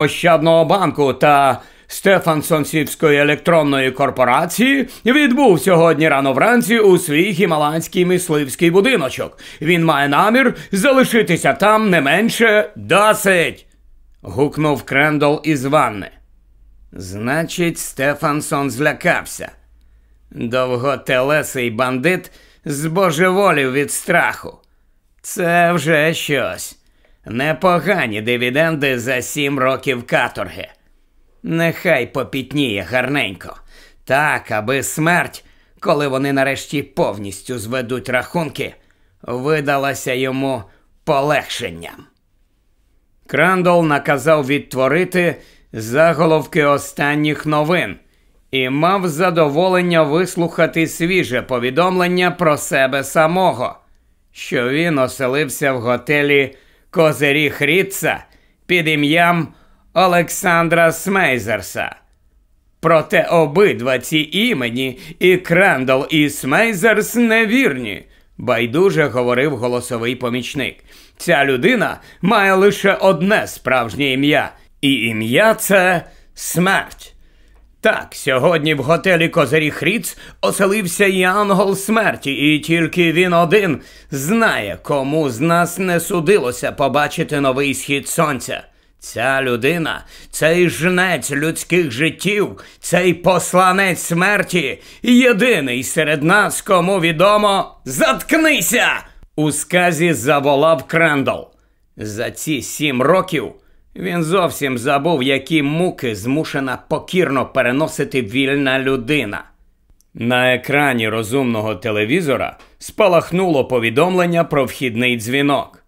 Ощадного банку та Стефансонсівської електронної корпорації відбув сьогодні рано вранці у свій гімаланський мисливський будиночок. Він має намір залишитися там не менше досить. гукнув Крендол із ванни. Значить, Стефансон злякався. Довготелесий бандит збожеволів від страху. Це вже щось. Непогані дивіденди за сім років каторги. Нехай попітніє гарненько. Так, аби смерть, коли вони нарешті повністю зведуть рахунки, видалася йому полегшенням. Крандол наказав відтворити заголовки останніх новин і мав задоволення вислухати свіже повідомлення про себе самого, що він оселився в готелі Козиріг-Рітца під ім'ям Олександра Смейзерса. Проте обидва ці імені і Крендал і Смейзерс невірні, байдуже говорив голосовий помічник. Ця людина має лише одне справжнє ім'я, і ім'я це смерть. Так, сьогодні в готелі Козиріг-Ріц оселився і ангел смерті, і тільки він один знає, кому з нас не судилося побачити новий схід сонця. Ця людина, цей жнець людських життів, цей посланець смерті, єдиний серед нас, кому відомо, заткнися! У сказі заволав Крендол. За ці сім років він зовсім забув, які муки змушена покірно переносити вільна людина. На екрані розумного телевізора спалахнуло повідомлення про вхідний дзвінок.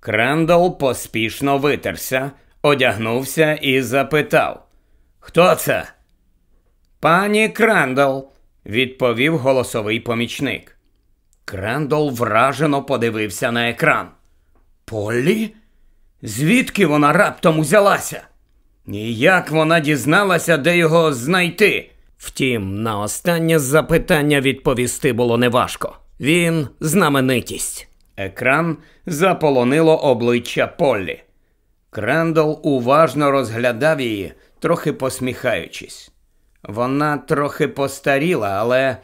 Крендол поспішно витерся, одягнувся і запитав: Хто це? Пані Крендол, відповів голосовий помічник. Крендол вражено подивився на екран. Полі? Звідки вона раптом узялася? І як вона дізналася, де його знайти? Втім, на останнє запитання відповісти було неважко. Він знаменитість. Екран заполонило обличчя Поллі. Крендол уважно розглядав її, трохи посміхаючись. Вона трохи постаріла, але,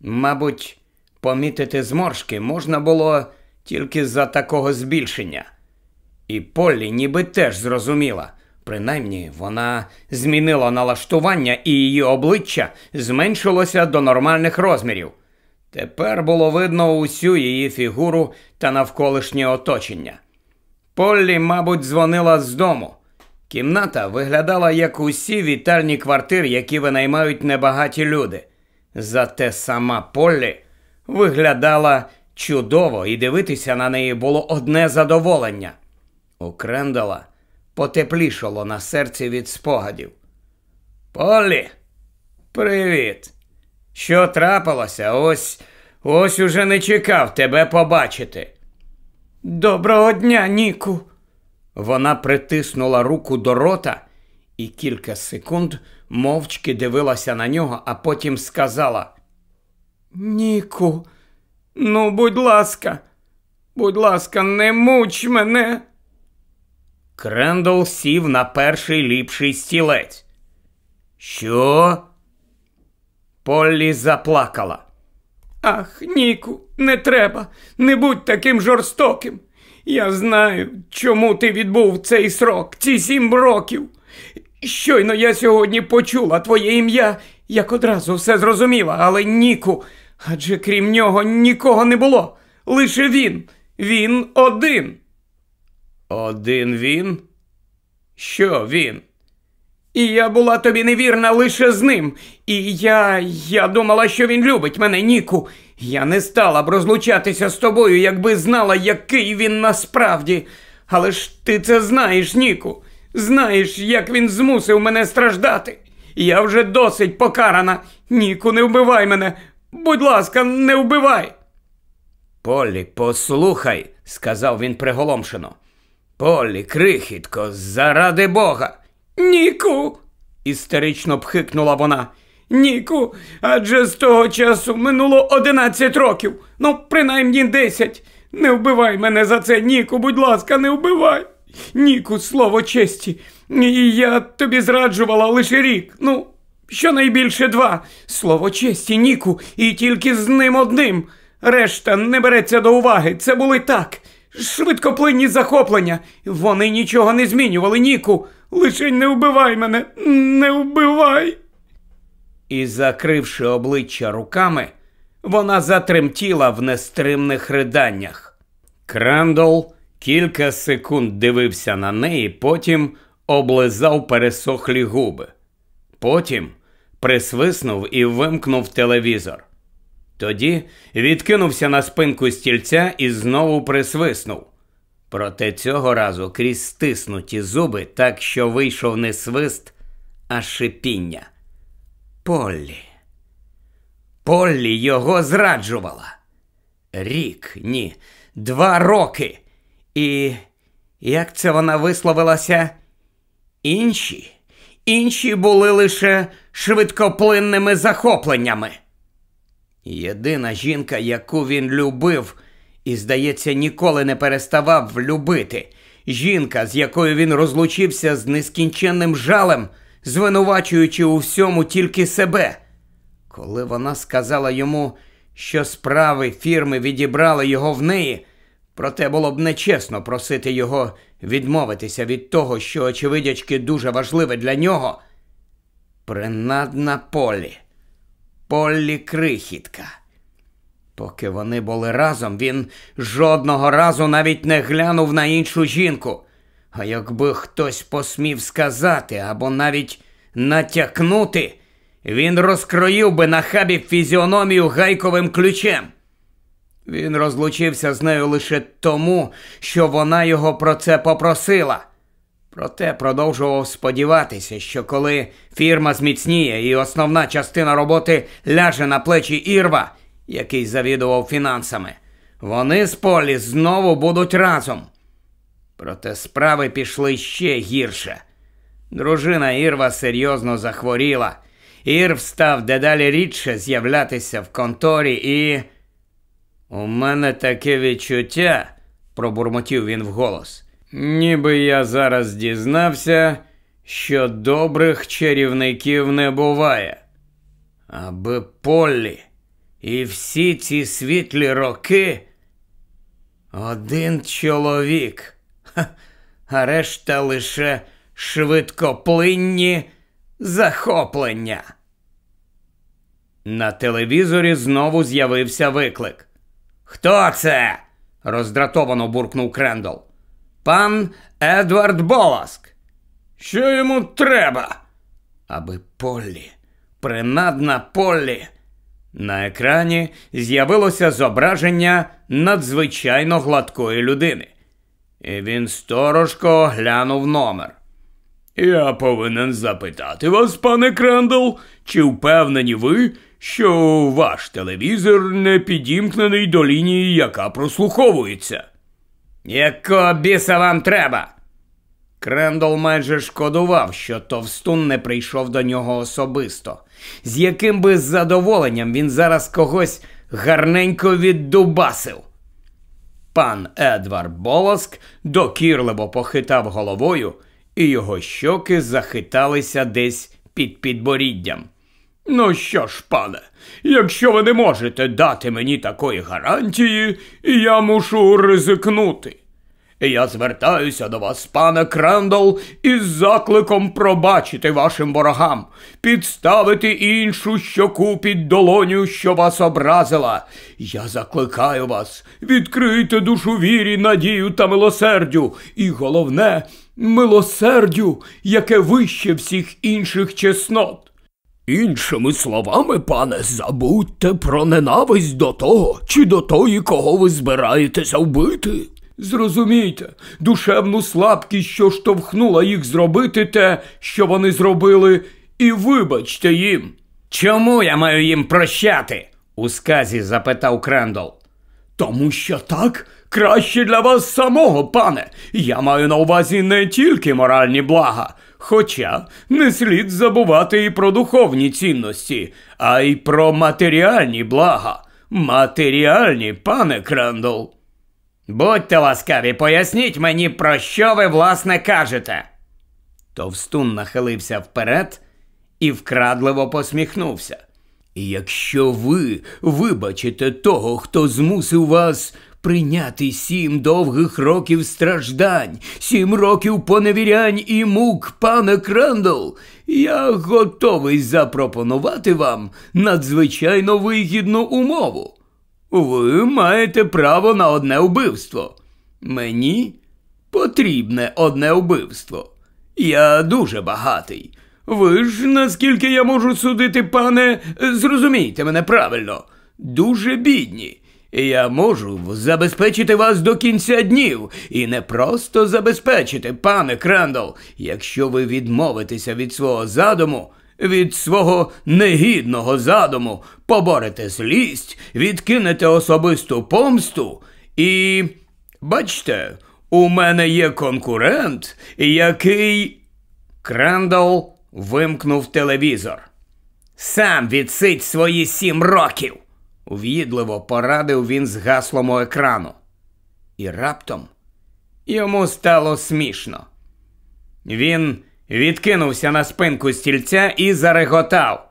мабуть, помітити зморшки можна було тільки за такого збільшення. І Поллі ніби теж зрозуміла. Принаймні, вона змінила налаштування і її обличчя зменшилося до нормальних розмірів. Тепер було видно усю її фігуру та навколишнє оточення. Поллі, мабуть, дзвонила з дому. Кімната виглядала як усі вітальні квартири, які винаймають небагаті люди. Зате сама Поллі виглядала чудово, і дивитися на неї було одне задоволення. У Крендала потеплішало на серці від спогадів. Полі, привіт! Що трапилося? Ось ось уже не чекав тебе побачити. Доброго дня, Ніку. Вона притиснула руку до рота і кілька секунд мовчки дивилася на нього, а потім сказала: Ніку, ну, будь ласка, будь ласка, не муч мене. Крендол сів на перший ліпший стілець. Що? Поллі заплакала. Ах, Ніку, не треба, не будь таким жорстоким. Я знаю, чому ти відбув цей срок, ці сім років. Щойно я сьогодні почула твоє ім'я, як одразу все зрозуміла, але Ніку, адже крім нього нікого не було. Лише він, він один. Один він? Що він? І я була тобі невірна лише з ним. І я. я думала, що він любить мене, Ніку. Я не стала б розлучатися з тобою, якби знала, який він насправді. Але ж ти це знаєш, Ніку. Знаєш, як він змусив мене страждати. Я вже досить покарана. Ніку, не вбивай мене. Будь ласка, не вбивай. Полі, послухай, сказав він приголомшено. Полі, крихітко, заради Бога. Ніку. істерично пхикнула вона. Ніку, адже з того часу минуло одинадцять років, ну, принаймні десять. Не вбивай мене за це, Ніку, будь ласка, не вбивай. Ніку, слово честі, Я тобі зраджувала лише рік. Ну, щонайбільше два. Слово честі, Ніку, і тільки з ним одним. Решта не береться до уваги. Це були так. Швидкоплинні захоплення. Вони нічого не змінювали, Ніку. Лише не вбивай мене, не вбивай. І, закривши обличчя руками, вона затремтіла в нестримних риданнях. Крендол кілька секунд дивився на неї, потім облизав пересохлі губи. Потім присвиснув і вимкнув телевізор. Тоді відкинувся на спинку стільця і знову присвиснув. Проте цього разу крізь стиснуті зуби, так що вийшов не свист, а шипіння. Поллі. Поллі його зраджувала. Рік, ні, два роки. І як це вона висловилася? Інші, інші були лише швидкоплинними захопленнями. Єдина жінка, яку він любив, і, здається, ніколи не переставав любити. Жінка, з якою він розлучився з нескінченним жалем, звинувачуючи у всьому тільки себе. Коли вона сказала йому, що справи фірми відібрали його в неї, проте було б нечесно просити його відмовитися від того, що, очевидячки, дуже важливе для нього. Принадна полі, полі крихітка. Поки вони були разом, він жодного разу навіть не глянув на іншу жінку. А якби хтось посмів сказати або навіть натякнути, він розкроїв би на хабі фізіономію гайковим ключем. Він розлучився з нею лише тому, що вона його про це попросила. Проте продовжував сподіватися, що коли фірма зміцніє і основна частина роботи ляже на плечі Ірва, який завідував фінансами, вони з Полі знову будуть разом. Проте справи пішли ще гірше. Дружина Ірва серйозно захворіла. Ірв став дедалі рідше з'являтися в конторі і. У мене таке відчуття, пробурмотів він вголос. Ніби я зараз дізнався, що добрих чарівників не буває. Аби Поллі і всі ці світлі роки один чоловік, а решта лише швидкоплинні захоплення. На телевізорі знову з'явився виклик. Хто це? роздратовано буркнув Крендол. Пан Едвард Боласк. Що йому треба? Аби Поллі, принадна Поллі. На екрані з'явилося зображення надзвичайно гладкої людини. І він сторожко глянув номер. Я повинен запитати вас, пане Крендл, чи впевнені ви, що ваш телевізор не підімкнений до лінії, яка прослуховується? Якого біса вам треба? Крендол майже шкодував, що Товстун не прийшов до нього особисто, з яким би задоволенням він зараз когось гарненько віддубасив. Пан Едвард Болоск докірливо похитав головою, і його щоки захиталися десь під підборіддям. Ну що ж, пане, якщо ви не можете дати мені такої гарантії, я мушу ризикнути. Я звертаюся до вас, пане Крендол, із закликом пробачити вашим ворогам, підставити іншу щоку під долоню, що вас образила. Я закликаю вас, відкрийте душу вірі, надію та милосердю, і головне милосердю, яке вище всіх інших чеснот. Іншими словами, пане, забудьте про ненависть до того чи до тої, кого ви збираєтеся вбити. Зрозумійте, душевну слабкість, що штовхнула їх зробити те, що вони зробили, і вибачте їм. Чому я маю їм прощати? у сказі запитав Крендол. Тому що так краще для вас самого, пане. Я маю на увазі не тільки моральні блага, хоча не слід забувати і про духовні цінності, а й про матеріальні блага. Матеріальні, пане Крендол. Будьте ласкаві, поясніть мені, про що ви власне кажете. Товстун нахилився вперед і вкрадливо посміхнувся. І якщо ви вибачите того, хто змусив вас прийняти сім довгих років страждань, сім років поневірянь і мук, пане Крендл, я готовий запропонувати вам надзвичайно вигідну умову. Ви маєте право на одне вбивство. Мені потрібне одне вбивство. Я дуже багатий. Ви ж, наскільки я можу судити, пане, зрозумійте мене правильно, дуже бідні. Я можу забезпечити вас до кінця днів і не просто забезпечити, пане Крендол, якщо ви відмовитеся від свого задуму, від свого негідного задуму, поборете злість, відкинете особисту помсту і. Бачте, у мене є конкурент, який. Крендол вимкнув телевізор. Сам відсидь свої сім років. Ув'їдливо порадив він з гаслом у екрану. І раптом йому стало смішно. Він відкинувся на спинку стільця і зареготав.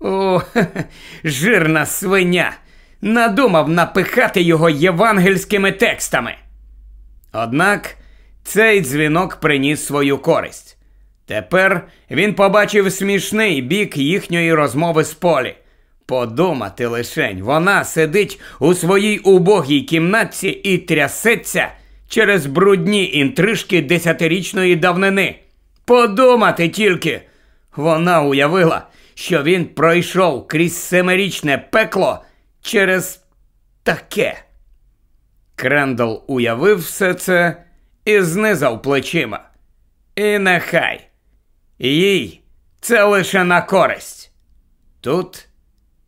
О, жирна свиня! Надумав напихати його євангельськими текстами. Однак цей дзвінок приніс свою користь. Тепер він побачив смішний бік їхньої розмови з полі. Подумати лишень, вона сидить у своїй убогій кімнатці і трясеться через брудні інтрижки десятирічної давнини. Подумати тільки. Вона уявила, що він пройшов крізь семирічне пекло через таке. Крендл уявив все це і знизав плечима. І нехай. Їй це лише на користь. Тут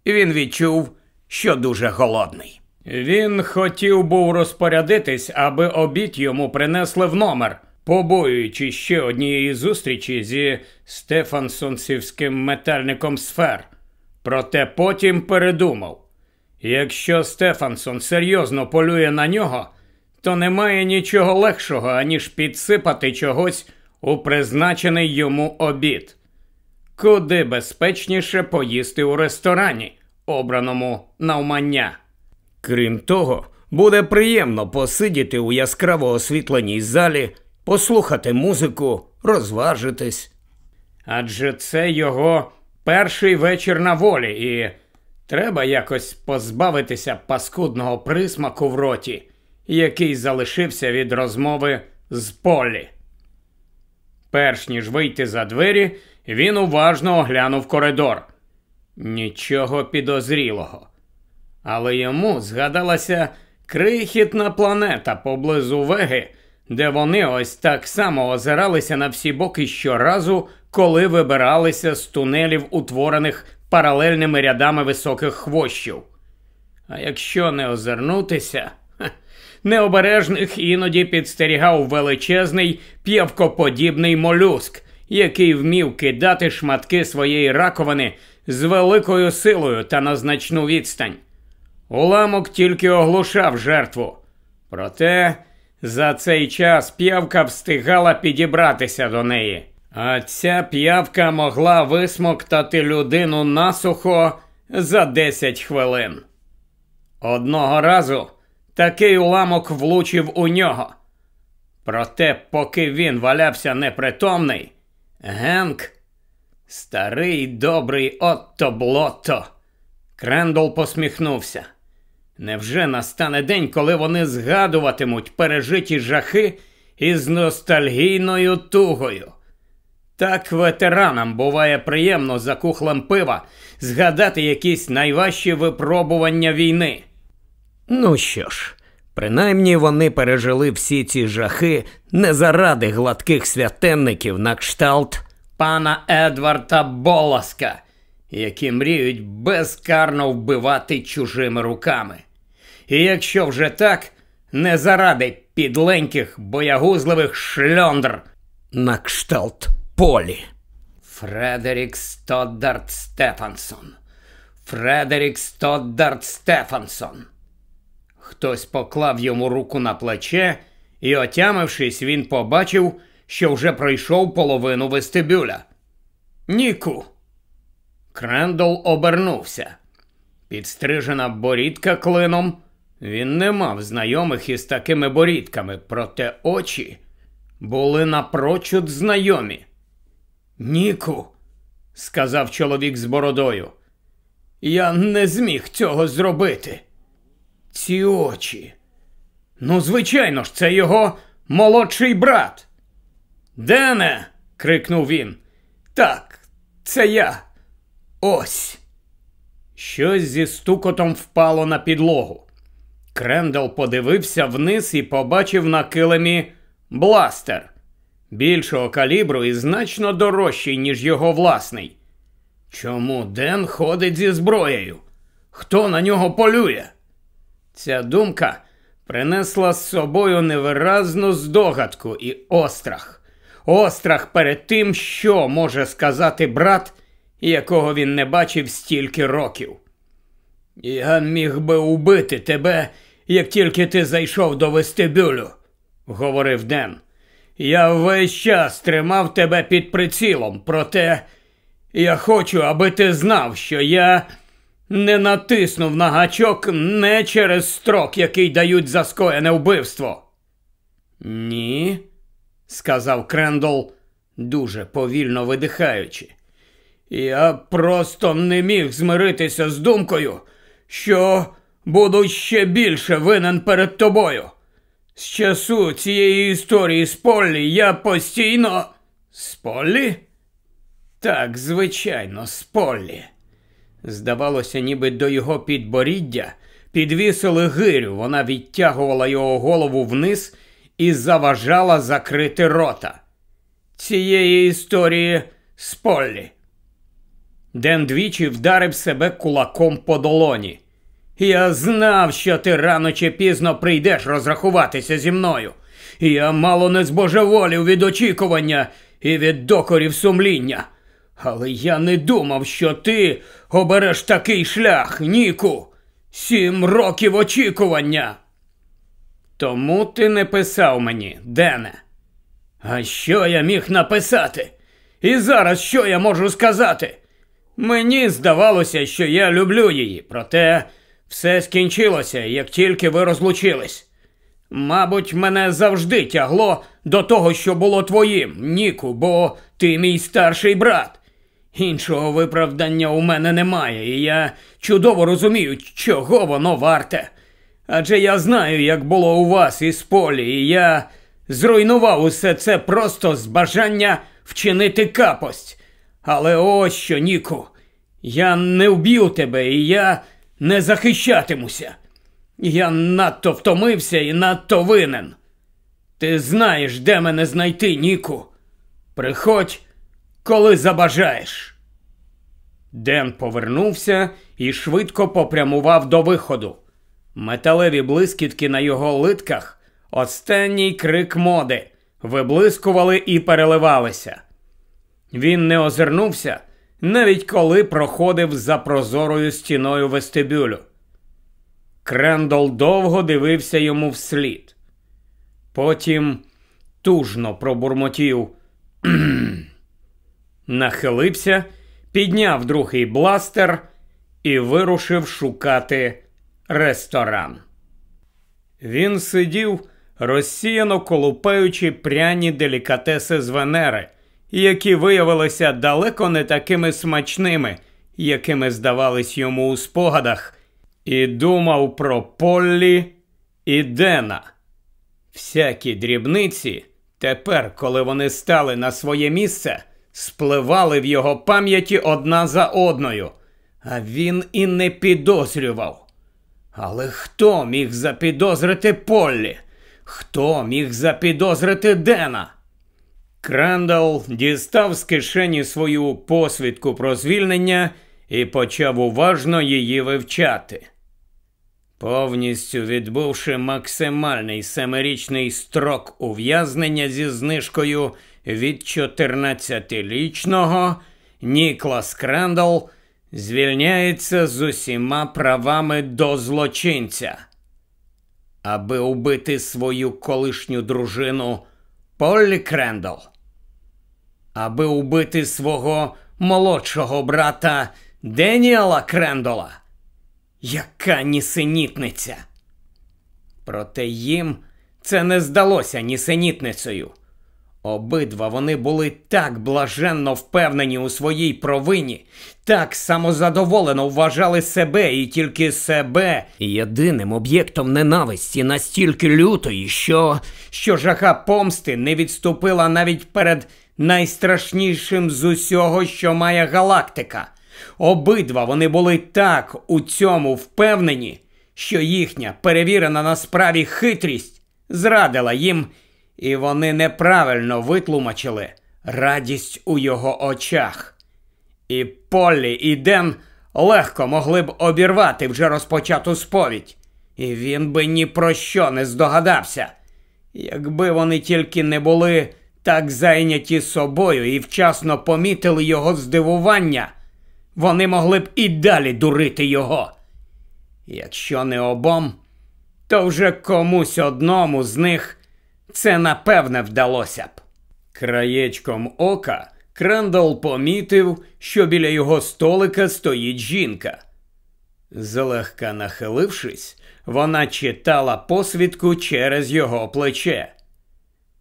він відчув, що дуже голодний. Він хотів був розпорядитись, аби обід йому принесли в номер, побоюючись ще однієї зустрічі зі Стефансонсівським метальником сфер. Проте потім передумав. Якщо Стефансон серйозно полює на нього, то немає нічого легшого, аніж підсипати чогось у призначений йому обід. Куди безпечніше поїсти у ресторані, обраному навмання. Крім того, буде приємно посидіти у яскраво освітленій залі, послухати музику, розважитись. Адже це його перший вечір на волі, і треба якось позбавитися паскудного присмаку в роті, який залишився від розмови з Полі. Перш ніж вийти за двері, він уважно оглянув коридор. Нічого підозрілого. Але йому згадалася крихітна планета поблизу Веги, де вони ось так само озиралися на всі боки щоразу, коли вибиралися з тунелів, утворених паралельними рядами високих хвощів. А якщо не озирнутися, необережних іноді підстерігав величезний п'явкоподібний молюск, який вмів кидати шматки своєї раковини з великою силою та на значну відстань. Уламок тільки оглушав жертву. Проте за цей час п'явка встигала підібратися до неї. А ця п'явка могла висмоктати людину насухо за 10 хвилин. Одного разу такий уламок влучив у нього. Проте, поки він валявся непритомний, Генк, старий добрий Отто Блотто, Крендол посміхнувся. Невже настане день, коли вони згадуватимуть пережиті жахи із ностальгійною тугою? Так ветеранам буває приємно за кухлем пива згадати якісь найважчі випробування війни. Ну що ж, принаймні вони пережили всі ці жахи не заради гладких святенників на кшталт пана Едварда Боласка, які мріють безкарно вбивати чужими руками. І якщо вже так, не заради підленьких боягузливих шльондр на кшталт полі. Фредерік Стоддарт Стефансон. Фредерік Стоддарт Стефансон. Хтось поклав йому руку на плече, і, отямившись, він побачив, що вже пройшов половину вестибюля. Ніку. Крендол обернувся. Підстрижена борідка клином. Він не мав знайомих із такими борідками, проте очі були напрочуд знайомі. Ніку, сказав чоловік з бородою, я не зміг цього зробити. Ці очі. Ну, звичайно ж, це його молодший брат. Дене. крикнув він. Так, це я. Ось. Щось зі стукотом впало на підлогу. Крендел подивився вниз і побачив на килимі бластер більшого калібру і значно дорожчий, ніж його власний. Чому Ден ходить зі зброєю? Хто на нього полює? Ця думка принесла з собою невиразну здогадку і острах. Острах перед тим, що може сказати брат, якого він не бачив стільки років. Я міг би убити тебе, як тільки ти зайшов до вестибюлю, говорив Ден. Я весь час тримав тебе під прицілом, проте я хочу, аби ти знав, що я не натиснув на гачок не через строк, який дають за скоєне вбивство. Ні, сказав Крендол, дуже повільно видихаючи. Я просто не міг змиритися з думкою, що буду ще більше винен перед тобою. З часу цієї історії з Поллі я постійно. З Поллі? Так, звичайно, з Поллі. Здавалося, ніби до його підборіддя підвісили гирю, вона відтягувала його голову вниз і заважала закрити рота. Цієї історії з Поллі. Ден двічі вдарив себе кулаком по долоні. Я знав, що ти рано чи пізно прийдеш розрахуватися зі мною. Я мало не збожеволів від очікування і від докорів сумління. Але я не думав, що ти обереш такий шлях, Ніку. Сім років очікування. Тому ти не писав мені, Дене. А що я міг написати? І зараз що я можу сказати? Мені здавалося, що я люблю її, проте все скінчилося, як тільки ви розлучились. Мабуть, мене завжди тягло до того, що було твоїм, Ніку, бо ти мій старший брат. Іншого виправдання у мене немає, і я чудово розумію, чого воно варте. Адже я знаю, як було у вас із полі, і я зруйнував усе це просто з бажання вчинити капость. Але ось що, Ніку, я не вб'ю тебе, і я не захищатимуся. Я надто втомився і надто винен. Ти знаєш, де мене знайти, Ніку. Приходь, коли забажаєш. Ден повернувся і швидко попрямував до виходу. Металеві блискітки на його литках, останній крик моди, виблискували і переливалися. Він не озирнувся, навіть коли проходив за прозорою стіною вестибюлю. Крендол довго дивився йому вслід. Потім тужно пробурмотів, нахилився, підняв другий бластер і вирушив шукати ресторан. Він сидів, розсіяно колупаючи пряні делікатеси з Венери які виявилися далеко не такими смачними, якими здавались йому у спогадах, і думав про Поллі і Дена. Всякі дрібниці, тепер, коли вони стали на своє місце, спливали в його пам'яті одна за одною, а він і не підозрював. Але хто міг запідозрити Поллі? Хто міг запідозрити Дена? Крандал дістав з кишені свою посвідку про звільнення і почав уважно її вивчати. Повністю відбувши максимальний семирічний строк ув'язнення зі знижкою від 14-річного, Ніклас Крандал звільняється з усіма правами до злочинця. Аби убити свою колишню дружину Поллі Крендол. Аби убити свого молодшого брата Деніела Крендола. Яка нісенітниця! Проте їм це не здалося нісенітницею. Обидва вони були так блаженно впевнені у своїй провині, так самозадоволено вважали себе і тільки себе єдиним об'єктом ненависті настільки лютої, що, що жаха помсти не відступила навіть перед найстрашнішим з усього, що має галактика. Обидва вони були так у цьому впевнені, що їхня перевірена на справі хитрість зрадила їм і вони неправильно витлумачили радість у його очах. І Поллі і Ден легко могли б обірвати вже розпочату сповідь, і він би ні про що не здогадався, якби вони тільки не були так зайняті собою і вчасно помітили його здивування, вони могли б і далі дурити його. Якщо не обом, то вже комусь одному з них це напевне вдалося б. Краєчком ока Крендол помітив, що біля його столика стоїть жінка. Злегка нахилившись, вона читала посвідку через його плече.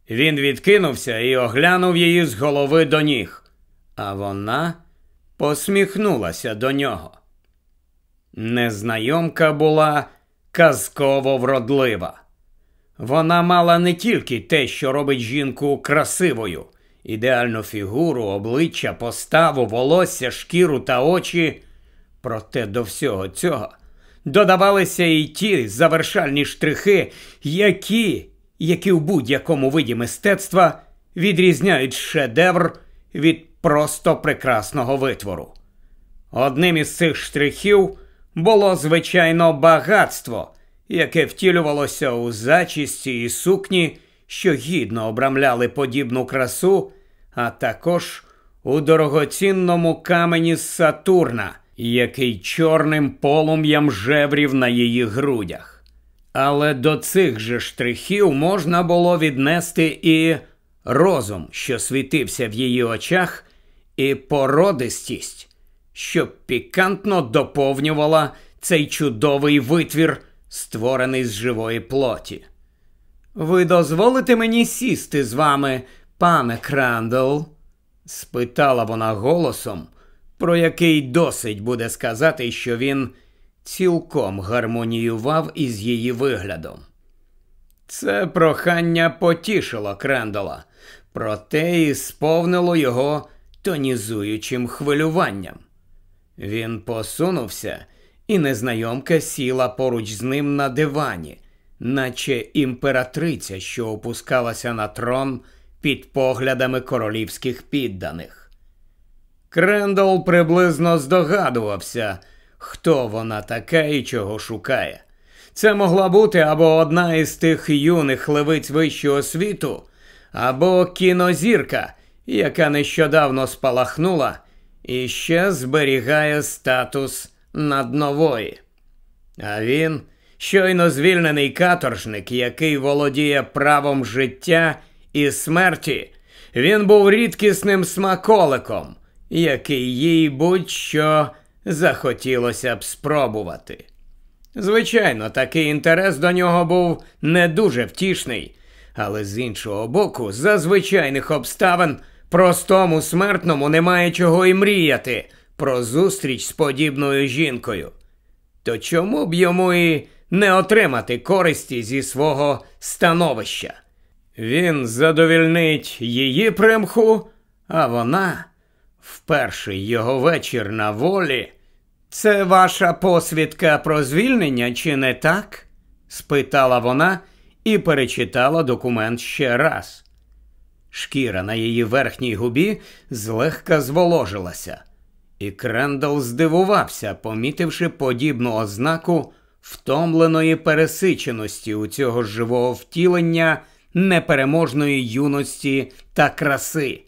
Він відкинувся і оглянув її з голови до ніг, а вона посміхнулася до нього. Незнайомка була казково вродлива. Вона мала не тільки те, що робить жінку красивою, ідеальну фігуру, обличчя, поставу, волосся, шкіру та очі. Проте до всього цього додавалися і ті завершальні штрихи, які, які в будь-якому виді мистецтва відрізняють шедевр від просто прекрасного витвору. Одним із цих штрихів було звичайно багатство яке втілювалося у зачісті і сукні, що гідно обрамляли подібну красу, а також у дорогоцінному камені з Сатурна, який чорним полум'ям жеврів на її грудях. Але до цих же штрихів можна було віднести і розум, що світився в її очах, і породистість, що пікантно доповнювала цей чудовий витвір створений з живої плоті. Ви дозволите мені сісти з вами, пане Крандл? спитала вона голосом, про який досить буде сказати, що він цілком гармоніював із її виглядом. Це прохання потішило Крендола, проте і сповнило його тонізуючим хвилюванням. Він посунувся і незнайомка сіла поруч з ним на дивані, наче імператриця, що опускалася на трон під поглядами королівських підданих. Крендол приблизно здогадувався, хто вона така і чого шукає. Це могла бути або одна із тих юних левиць вищого світу, або кінозірка, яка нещодавно спалахнула і ще зберігає статус над нової. А він щойно звільнений каторжник, який володіє правом життя і смерті. Він був рідкісним смаколиком, який їй будь-що захотілося б спробувати. Звичайно, такий інтерес до нього був не дуже втішний, але з іншого боку, за звичайних обставин простому смертному немає чого і мріяти, про зустріч з подібною жінкою, то чому б йому і не отримати користі зі свого становища? Він задовільнить її примху, а вона в перший його вечір на волі. Це ваша посвідка про звільнення, чи не так? спитала вона і перечитала документ ще раз. Шкіра на її верхній губі злегка зволожилася. І Крендал здивувався, помітивши подібну ознаку втомленої пересиченості у цього живого втілення непереможної юності та краси.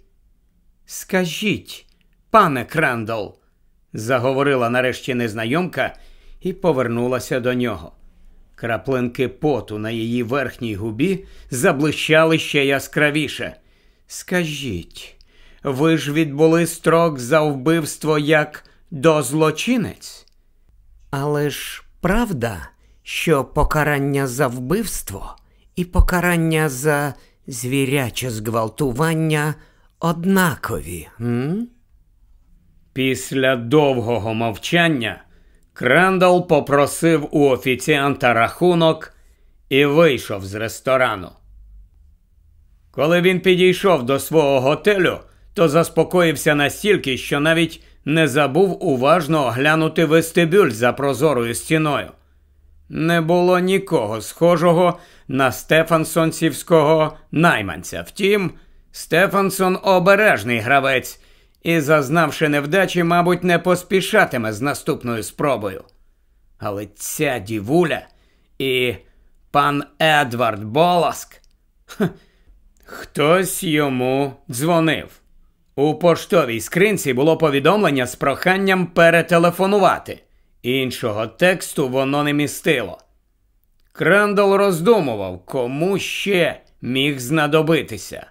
Скажіть, пане Крендал, заговорила нарешті незнайомка і повернулася до нього. Краплинки поту на її верхній губі заблищали ще яскравіше. Скажіть, ви ж відбули строк за вбивство як дозлочинець? Але ж правда, що покарання за вбивство і покарання за звіряче зґвалтування однакові. М? Після довгого мовчання Крендал попросив у офіціанта рахунок і вийшов з ресторану. Коли він підійшов до свого готелю, то заспокоївся настільки, що навіть не забув уважно оглянути вестибюль за прозорою стіною. Не було нікого схожого на Стефансонцівського найманця. Втім, Стефансон обережний гравець і, зазнавши невдачі, мабуть, не поспішатиме з наступною спробою. Але ця дівуля і пан Едвард Боласк. Хтось йому дзвонив. У поштовій скринці було повідомлення з проханням перетелефонувати. Іншого тексту воно не містило. Крендол роздумував, кому ще міг знадобитися.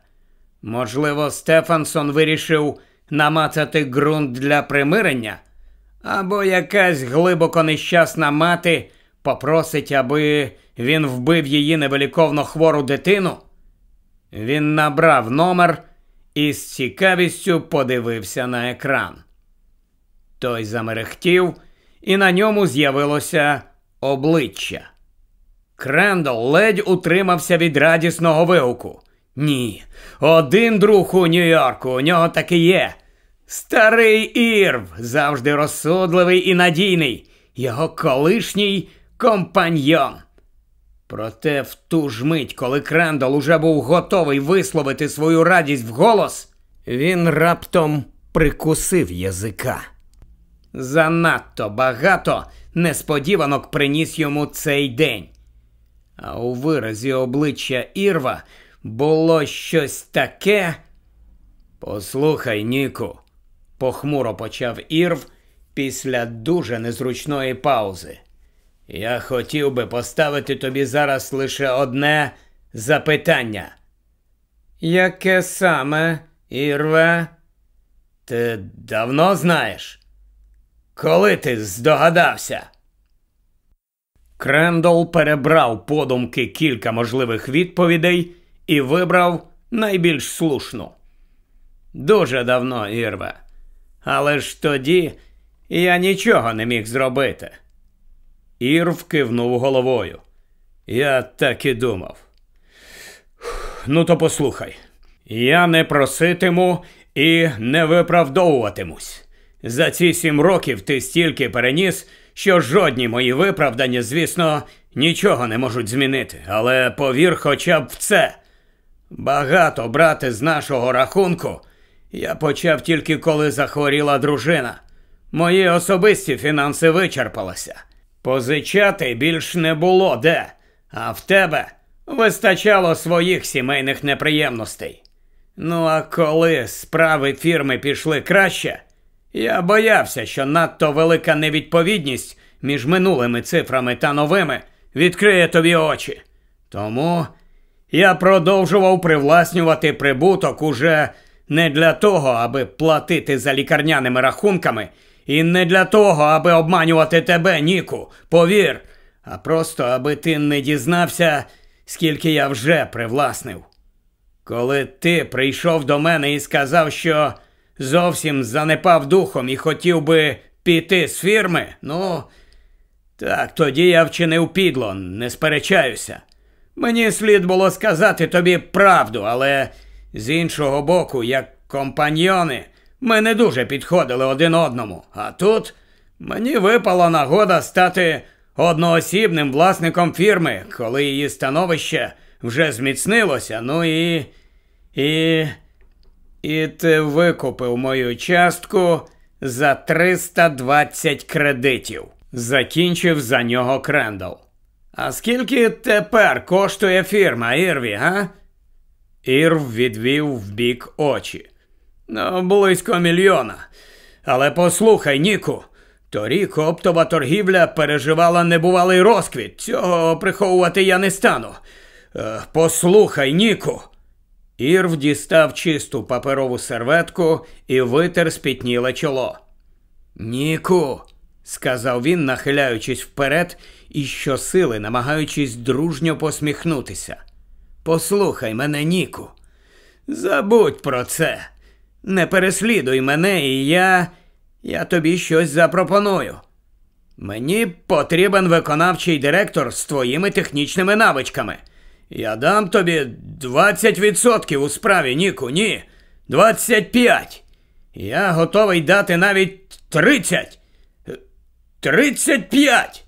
Можливо, Стефансон вирішив намацати ґрунт для примирення, або якась глибоко нещасна мати попросить, аби він вбив її невеликовно хвору дитину. Він набрав номер і з цікавістю подивився на екран. Той замерехтів, і на ньому з'явилося обличчя. Крендол ледь утримався від радісного вигуку. Ні, один друг у Нью-Йорку, у нього таки є. Старий Ірв, завжди розсудливий і надійний, його колишній компаньйон. Проте в ту ж мить, коли Крендол уже був готовий висловити свою радість вголос, Він раптом прикусив язика. занадто багато несподіванок приніс йому цей день. А у виразі обличчя Ірва було щось таке. Послухай, Ніку, похмуро почав Ірв після дуже незручної паузи. Я хотів би поставити тобі зараз лише одне запитання. Яке саме, Ірве? Ти давно знаєш? Коли ти здогадався? Крендол перебрав подумки кілька можливих відповідей і вибрав найбільш слушну. Дуже давно, Ірве. Але ж тоді я нічого не міг зробити. Ірв кивнув головою. Я так і думав. Ну, то послухай. Я не проситиму і не виправдовуватимусь. За ці сім років ти стільки переніс, що жодні мої виправдання, звісно, нічого не можуть змінити. Але повір хоча б в це. Багато брати з нашого рахунку. Я почав тільки коли захворіла дружина. Мої особисті фінанси вичерпалися. Позичати більш не було де, а в тебе вистачало своїх сімейних неприємностей. Ну а коли справи фірми пішли краще, я боявся, що надто велика невідповідність між минулими цифрами та новими відкриє тобі очі. Тому я продовжував привласнювати прибуток уже не для того, аби платити за лікарняними рахунками, і не для того, аби обманювати тебе, Ніку, повір, а просто аби ти не дізнався, скільки я вже привласнив. Коли ти прийшов до мене і сказав, що зовсім занепав духом і хотів би піти з фірми, ну, так тоді я вчинив підло, не сперечаюся. Мені слід було сказати тобі правду, але з іншого боку, як компаньйони, ми не дуже підходили один одному. А тут мені випала нагода стати одноосібним власником фірми, коли її становище вже зміцнилося. Ну і. і. І ти викупив мою частку за 320 кредитів. Закінчив за нього Крендал. А скільки тепер коштує фірма, Ірві, га? Ірв відвів вбік очі. Ну, близько мільйона. Але послухай, Ніку, Торік оптова торгівля переживала небувалий розквіт. Цього приховувати я не стану. Е, послухай, Ніку. Ірв дістав чисту паперову серветку і витер спітніле чоло. Ніку, сказав він, нахиляючись вперед і щосили намагаючись дружньо посміхнутися. Послухай мене, Ніку. Забудь про це. Не переслідуй мене, і я. я тобі щось запропоную. Мені потрібен виконавчий директор з твоїми технічними навичками. Я дам тобі 20% у справі, Ніку, ні. 25. Я готовий дати навіть 30. 35.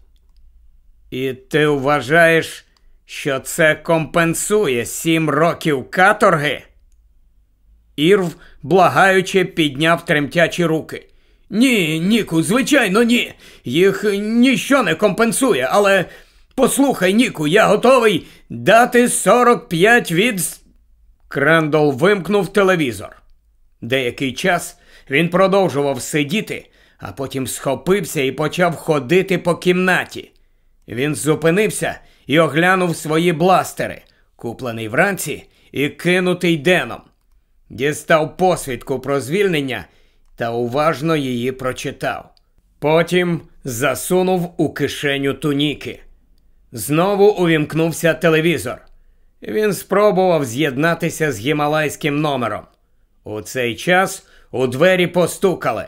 І ти вважаєш, що це компенсує сім років каторги? Ірв, благаючи, підняв тремтячі руки. Ні, Ніку, звичайно, ні. Їх ніщо не компенсує, але послухай, Ніку, я готовий дати 45 від. Крендол вимкнув телевізор. Деякий час він продовжував сидіти, а потім схопився і почав ходити по кімнаті. Він зупинився і оглянув свої бластери, куплений вранці і кинутий деном. Дістав посвідку про звільнення та уважно її прочитав. Потім засунув у кишеню туніки. Знову увімкнувся телевізор. Він спробував з'єднатися з гімалайським номером. У цей час у двері постукали.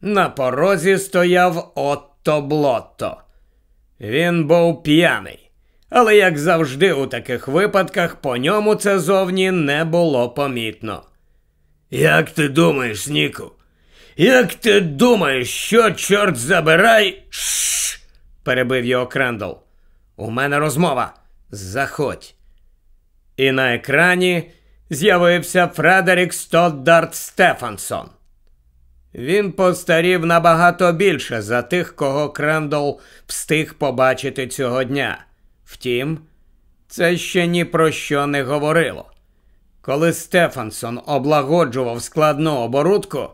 На порозі стояв Отто Блотто. Він був п'яний, але, як завжди, у таких випадках по ньому це зовні не було помітно. Як ти думаєш, Ніку? Як ти думаєш, що, чорт забирай? Шш. перебив його Крендл. У мене розмова. Заходь. І на екрані з'явився Фредерік Стоддарт Стефансон. Він постарів набагато більше за тих, кого Крендол встиг побачити цього дня. Втім, це ще ні про що не говорило. Коли Стефансон облагоджував складну оборудку,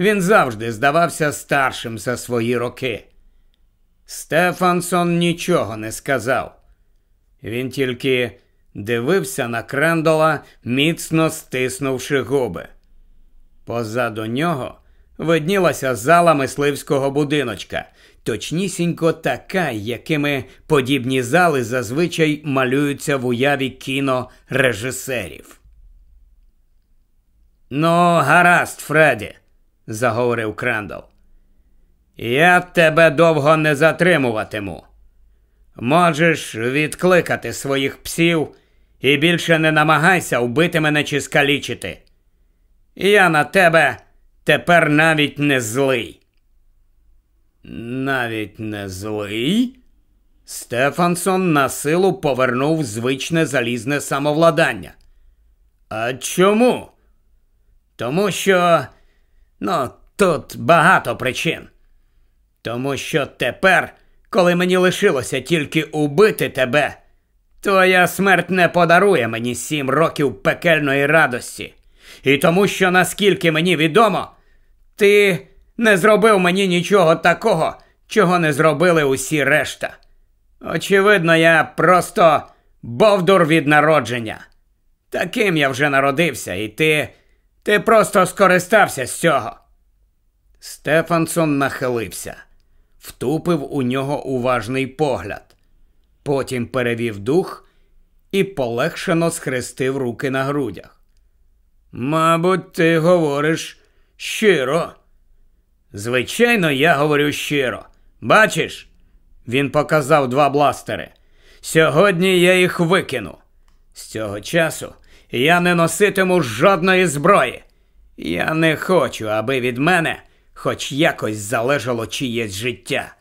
він завжди здавався старшим за свої роки. Стефансон нічого не сказав. Він тільки дивився на Крендола, міцно стиснувши губи. Позаду нього виднілася зала мисливського будиночка, точнісінько така, якими подібні зали зазвичай малюються в уяві кінорежисерів. Ну, гаразд, Фредді, заговорив Крендол. Я тебе довго не затримуватиму. Можеш відкликати своїх псів і більше не намагайся вбити мене чи скалічити. Я на тебе тепер навіть не злий. Навіть не злий? Стефансон на силу повернув звичне залізне самовладання. А чому? Тому що. Ну, тут багато причин. Тому що тепер, коли мені лишилося тільки убити тебе, твоя смерть не подарує мені сім років пекельної радості. І тому, що наскільки мені відомо, ти не зробив мені нічого такого, чого не зробили усі решта. Очевидно, я просто бовдур від народження. Таким я вже народився, і ти. ти просто скористався з цього. Стефансон нахилився, втупив у нього уважний погляд, потім перевів дух і полегшено схрестив руки на грудях. Мабуть, ти говориш щиро. Звичайно, я говорю щиро. Бачиш? Він показав два бластери. Сьогодні я їх викину. З цього часу я не носитиму жодної зброї. Я не хочу, аби від мене хоч якось залежало чиєсь життя.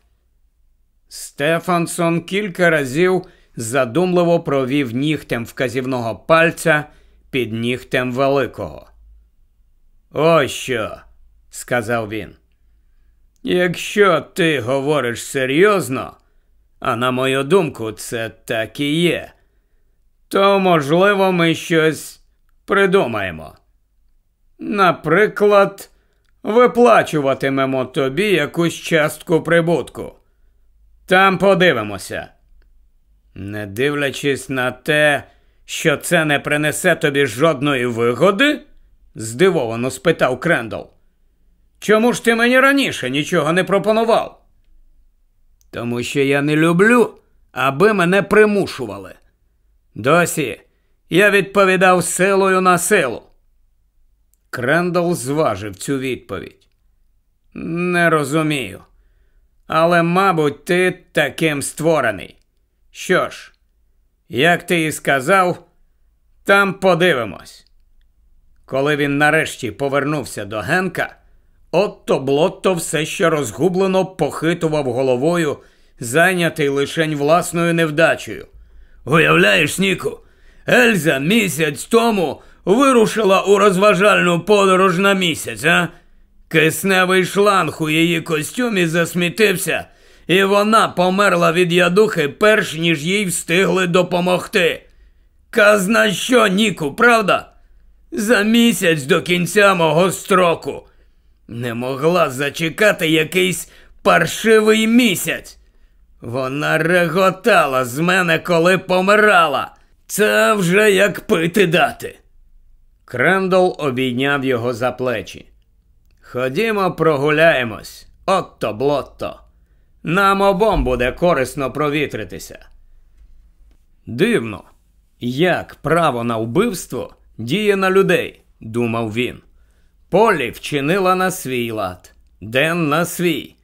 Стефансон кілька разів задумливо провів нігтем вказівного пальця під нігтем великого. Ось що, сказав він. Якщо ти говориш серйозно, а на мою думку, це так і є, то, можливо, ми щось придумаємо. Наприклад, виплачуватимемо тобі якусь частку прибутку. Там подивимося. Не дивлячись на те, що це не принесе тобі жодної вигоди? здивовано спитав Крендол. Чому ж ти мені раніше нічого не пропонував? Тому що я не люблю, аби мене примушували. Досі я відповідав силою на силу. Крендол зважив цю відповідь. Не розумію. Але, мабуть, ти таким створений. Що ж, як ти і сказав, там подивимось. Коли він нарешті повернувся до Генка, Отто Блотто все ще розгублено похитував головою, зайнятий лишень власною невдачею. Уявляєш, Ніку, Ельза місяць тому вирушила у розважальну подорож на місяць, а? Кисневий шланг у її костюмі засмітився, і вона померла від ядухи, перш ніж їй встигли допомогти. Казна що, Ніку, правда? За місяць до кінця мого строку. Не могла зачекати якийсь паршивий місяць. Вона реготала з мене, коли помирала. Це вже як пити дати. Крендол обійняв його за плечі. Ходімо, прогуляємось, отто блотто. Нам обом буде корисно провітритися. Дивно, як право на вбивство діє на людей, думав він. Полі вчинила на свій лад, Ден на свій.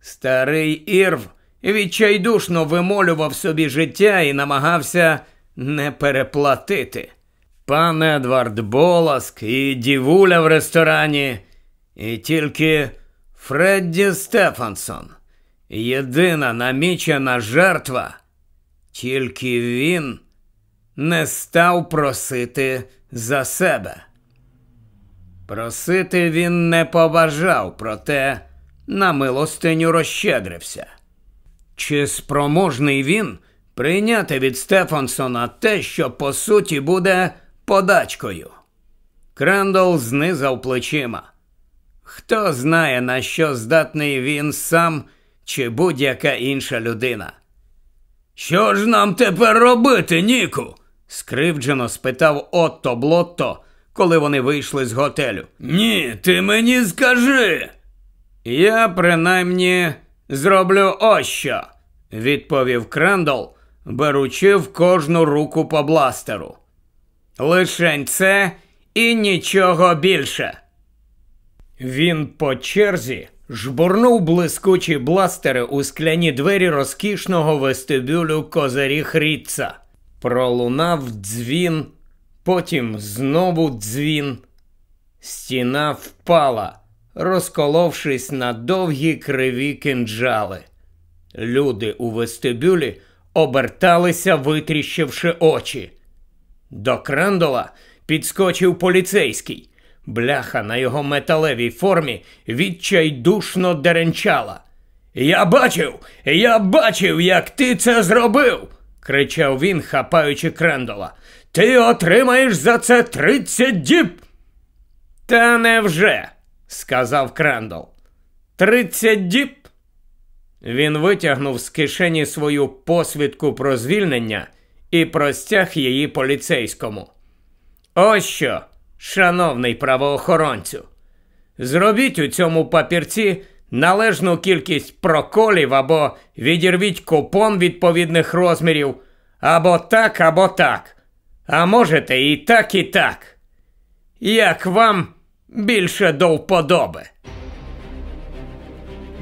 Старий Ірв відчайдушно вимолював собі життя і намагався не переплатити. Пан Едвард Боласк і дівуля в ресторані, і тільки Фредді Стефансон. Єдина намічена жертва, тільки він не став просити за себе. Просити він не побажав, проте на милостиню розщедрився. Чи спроможний він прийняти від Стефансона те, що по суті буде подачкою? Крендол знизав плечима. Хто знає, на що здатний він сам чи будь-яка інша людина? Що ж нам тепер робити, Ніку? скривджено спитав Отто Блотто, коли вони вийшли з готелю. Ні, ти мені скажи. Я принаймні зроблю ось що, відповів Крендол, беручи в кожну руку по бластеру. Лишень це і нічого більше. Він по черзі жбурнув блискучі бластери у скляні двері розкішного вестибюлю козарі Хрітца. Пролунав дзвін, потім знову дзвін. Стіна впала, розколовшись на довгі криві кинджали. Люди у вестибюлі оберталися, витріщивши очі. До Крендола підскочив поліцейський. Бляха на його металевій формі відчайдушно деренчала. Я бачив, я бачив, як ти це зробив, кричав він, хапаючи крендола. Ти отримаєш за це тридцять діб. Та невже, сказав Крендол. Тридцять діб? Він витягнув з кишені свою посвідку про звільнення і простяг її поліцейському. Ось що, шановний правоохоронцю, зробіть у цьому папірці належну кількість проколів або відірвіть купон відповідних розмірів, або так, або так. А можете і так, і так. Як вам більше до вподоби.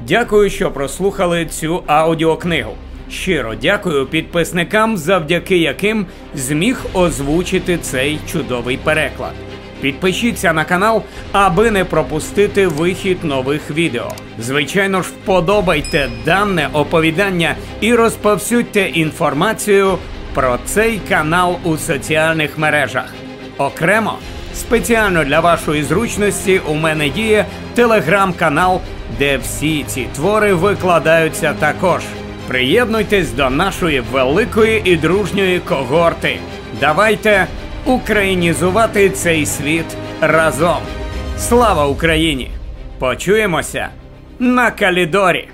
Дякую, що прослухали цю аудіокнигу. Щиро дякую підписникам, завдяки яким зміг озвучити цей чудовий переклад. Підпишіться на канал, аби не пропустити вихід нових відео. Звичайно ж, вподобайте дане оповідання і розповсюдьте інформацію про цей канал у соціальних мережах. Окремо, спеціально для вашої зручності у мене діє телеграм-канал, де всі ці твори викладаються також. Приєднуйтесь до нашої великої і дружньої когорти. Давайте українізувати цей світ разом. Слава Україні! Почуємося на Калідорі.